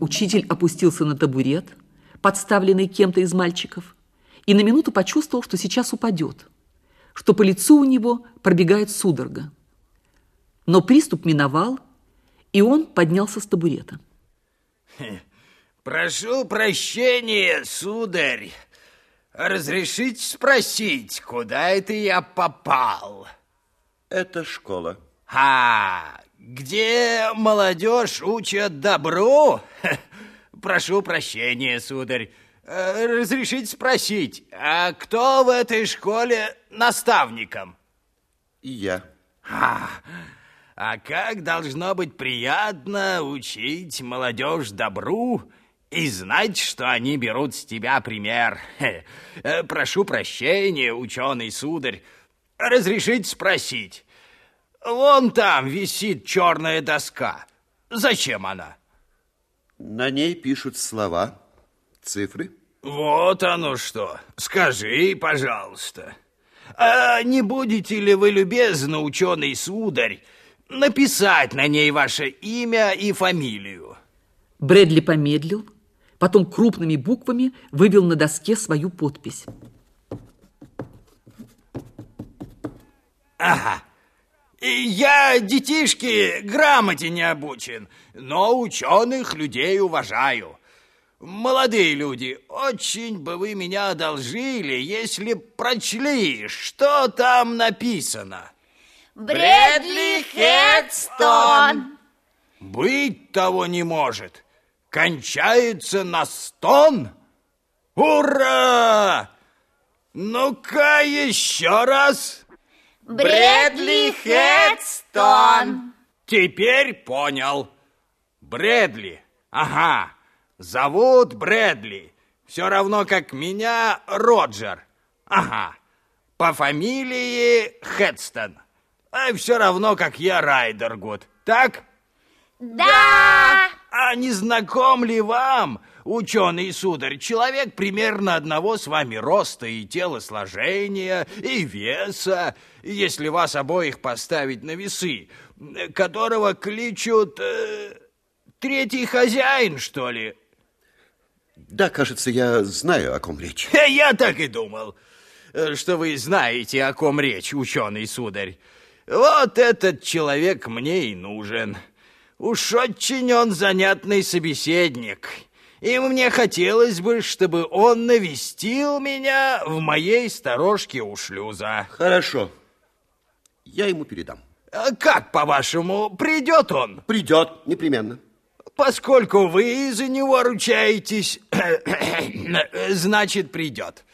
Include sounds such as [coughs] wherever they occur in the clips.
Учитель опустился на табурет, подставленный кем-то из мальчиков, и на минуту почувствовал, что сейчас упадет, что по лицу у него пробегает судорога. Но приступ миновал, и он поднялся с табурета. [laughs] Прошу прощения, сударь. Разрешите спросить, куда это я попал? Это школа. А, где молодежь учат добру? [laughs] Прошу прощения, сударь. Э, разрешите спросить, а кто в этой школе наставником? Я. А, а как должно быть приятно учить молодежь добру и знать, что они берут с тебя пример. [laughs] Э, прошу прощения, ученый сударь. Разрешите спросить. Вон там висит черная доска. Зачем она? На ней пишут слова, цифры. Вот оно что. Скажи, пожалуйста. А не будете ли вы, любезно, ученый сударь, написать на ней ваше имя и фамилию? Брэдли помедлил, потом крупными буквами вывел на доске свою подпись. Ага. Я, детишки, грамоте не обучен, но ученых людей уважаю. Молодые люди, очень бы вы меня одолжили, если прочли, что там написано. Брэдли Хедстон. Быть того не может. Кончается на стон? Ура! Ну-ка еще раз. Брэдли Хедстон. Теперь понял. Брэдли. Ага. Зовут Брэдли. Все равно, как меня Роджер. Ага. По фамилии Хедстон. А все равно, как я Райдергуд. Так? Да! А не знаком ли вам, ученый сударь, человек примерно одного с вами роста и телосложения, и веса, если вас обоих поставить на весы, которого кличут э, третий хозяин, что ли? Да, кажется, я знаю, о ком речь. Я так и думал, что вы знаете, о ком речь, ученый сударь. Вот этот человек мне и нужен. Уж очень он занятный собеседник. И мне хотелось бы, чтобы он навестил меня в моей сторожке у шлюза. Хорошо. Я ему передам. А Как, по-вашему, придет он? Придет, непременно. Поскольку вы за него ручаетесь, [coughs] значит, придет.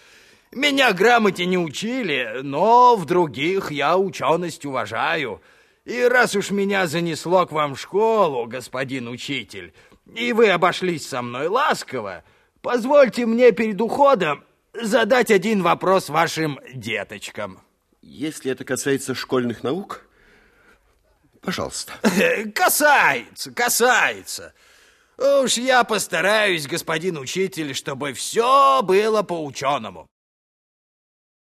Меня грамоте не учили, но в других я ученость уважаю. И раз уж меня занесло к вам в школу, господин учитель, и вы обошлись со мной ласково, позвольте мне перед уходом задать один вопрос вашим деточкам. Если это касается школьных наук, пожалуйста. Касается, касается. Уж я постараюсь, господин учитель, чтобы все было по-ученому.